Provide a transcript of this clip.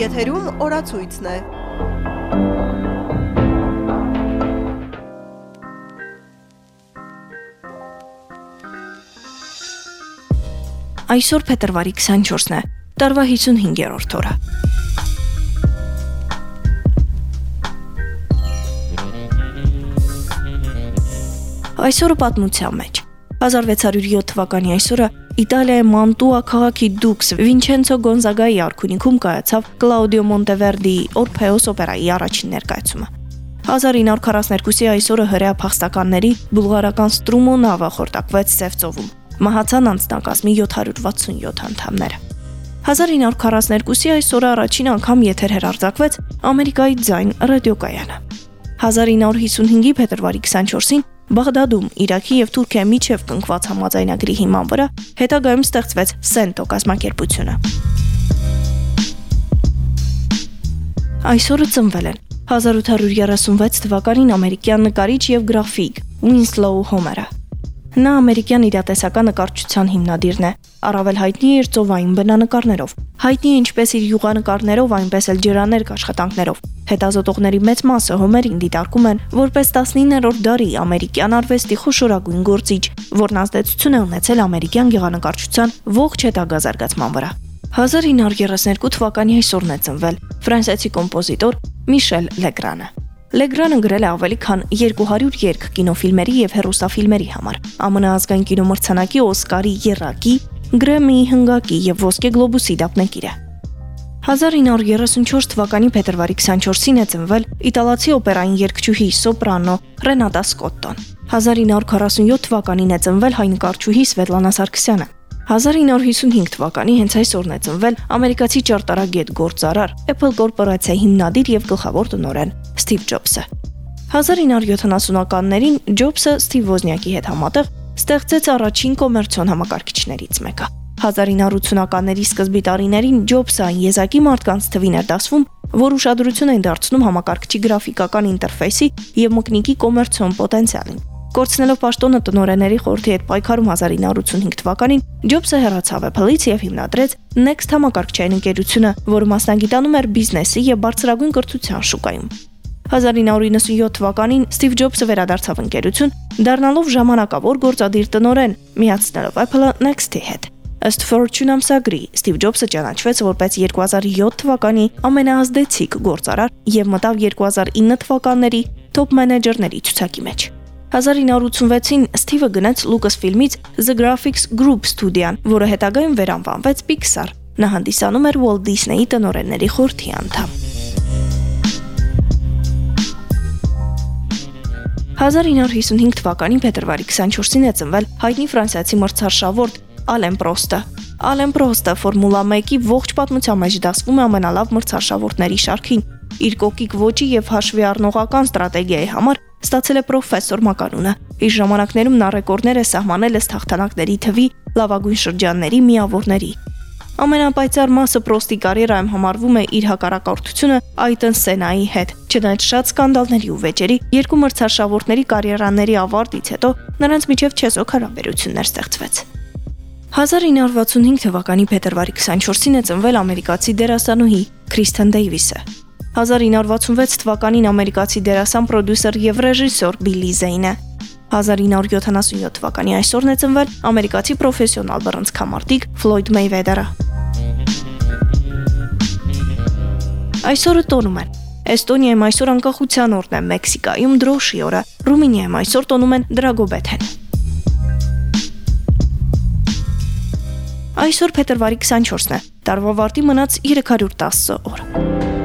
Եթերում օրացույցն է։ Այսօր փետրվարի 24-ն է։ Տարվա 55-րդ օրը։ Այսօրը պատմության մեջ 1607 թվականի այսօրը Իտալիայի Մանտուա քաղաքի դուքս Վինչենցո Գոնզագայի արքունիքում կայացավ Կլաուդիո Մոնտևերդիի Օրփեոս օպերայի առաջին ներկայացումը։ 1942-ի այսօրը հրեա փախստականների բուլղարական Ստրումո նավը խորտակվեց Սևծովում։ Մահացան անձնակազմի 767 անդամները։ 1942-ի այսօրը առաջին անգամ եթեր հերարձակվեց Ամերիկայի ձայն ռադիոկայանը։ 1955-ի փետրվարի 24-ին Բաղդադում Իրաքի եւ Թուրքիայի միջև կնքված համաձայնագրի հիման վրա հետագայում ստեղծվեց Սենտո կազմակերպությունը։ Այսօրը ծնվել են 1836 թվականին ամերիկյան նկարիչ եւ գրաֆիկ Winslow Homer-ը։ Նա ամերիկյան իրատեսական նկարչության հիմնադիրն է, առավել հայտնի է իր ծովային բնանկարներով։ Հայտնի է ինչպես իր յուղանկարներով, այնպես էլ ջրաներկ աշխատանքներով։ Հետազոտողների մեծ մասը Հոմերին դիտարկում են որպես 19-րդ դարի ամերիկյան արվեստի խոշորագույն գործիչ, որն ազդեցություն է ունեցել ամերիկյան գեղանկարչության ողջ հետագա զարգացման վրա։ 1932 թվականի այսօրն է ծնվել ֆրանսիացի կոմպոզիտոր Միշել Լեգրանը։ Լեգրանը գրել է ավելի քան 200 երգ կինոֆիլմերի եւ հեռուստաֆիլմերի համար։ ԱՄՆ ազգային կինոմրցանակի Օսկարի երակի, Գրեմի հնգակի եւ Ոսկե գլոբուսի դափնեկիր է։ 1934 թվականի փետրվարի 24-ին է ծնվել իտալացի օպերային երգչուհի սոպրանո Ռենատա Սկոտտոն։ 1947 թվականին է ծնվել հայ նկարչուհի Սվետլանա Սարգսյանը։ 1955 թվականի հենց այսօրն է ծնվել ամերիկացի ճարտարագետ գործարար Apple կորպորացիայի հիմնադիր եւ գլխավոր տնօրեն Սթիվ Ջոբսը։ 1970-ականներին Ջոբսը Սթիվ Ոզնյակի հետ համատեղ ստեղծեց առաջին կոմերցիոն համակարգիչներից մեկը։ 1980-ականների սկզբի տարիներին Ջոբսը այն եզակի մարդկանց թվին էր դասվում, որ ուշադրություն են դարձնում համակարգչի գրաֆիկական ինտերֆեյսի եւ մկնիկի կոմերցիոն պոտենցիալին։ Կորցնելով պաշտոնը տնօրենների խորհրդի հետ պայքարում 1985 թվականին Ջոբսը հեռացավ Apple-ից եւ հիմնադրեց Next համակարգչային ընկերությունը, որը մասնագիտանում էր բիզնեսի եւ բարձրագույն կրթության շուկայում։ 1997 թվականին Ստիվ Ջոբսը վերադարձավ ընկերություն, դառնալով ժամանակավոր գործադիր տնօրեն, միացնելով Apple-ը Next-ի հետ։ Ըստ Fortune ամսագրի, Steve Jobs-ը ճանաչվեց որպես 2007 թվականի ամենաազդեցիկ գործարար եւ մտավ 2009 թվականների top մենեջերների ցուցակի մեջ։ 1986-ին Steve-ը գնաց Lucasfilm-ից The Graphics Group ստուդիան, որը հետագայում վերանվանվեց Pixar։ Նա հանդիսանում էր Walt Disney-ի տնօրենների խորհրդի անդամ։ 1955 թվականի փետրվարի 24-ին է ծնվել հայտնի ֆրանսիացի մրցարշավորդ Ալեն Պրոստը։ Ալեն Պրոստը Ֆորմուլա 1-ի ողջ պատմության մեջ դասվում է ամենալավ մրցարշավորդների շարքին։ Իր կոկիկ ոճի եւ հաշվի առնողական ստրատեգիայի համար ստացել է պրոֆեսոր մականունը։ Իր ժամանակներում նա ռեկորդներ է սահմանել ըստ հաղթանակների թվի լավագույն շրջանների միավորների։ Ամենապայծառ մասը պրոստի կարիերայում համարվում է իր հակառակորդությունը Այտեն Սենայի հետ։ Չնայած շատ սկանդալների ու վեճերի, երկու մրցարշավորդների կարիերաների ավարտից հետո նրանց միջև չեսոք հարաբերություններ ստեղծվեց։ 1965 թվականի փետրվարի 24-ին է ծնվել ամերիկացի դերասանուհի Քրիստեն Դեյվիսը։ 1966 թվականին ամերիկացի դերասան, պրոդյուսեր եւ ռեժիսոր Բիլի Զեյնը։ 1977 թվականի այսօրն է ծնվել ամերիկացի պրոֆեսիոնալ բռնցքամարտիկ Ֆլոյդ Մեյվեդերը։ Այսօրը տոնում են Էստոնիայում այսօր անկախության օրն է, Մեքսիկայում դրոշի օրը, Ռումինիայում այսօր տոնում են Դրագոբեթեն։ Այսօր փետրվարի 24-ն է։ Տարվա վարտի մնաց 310 օր։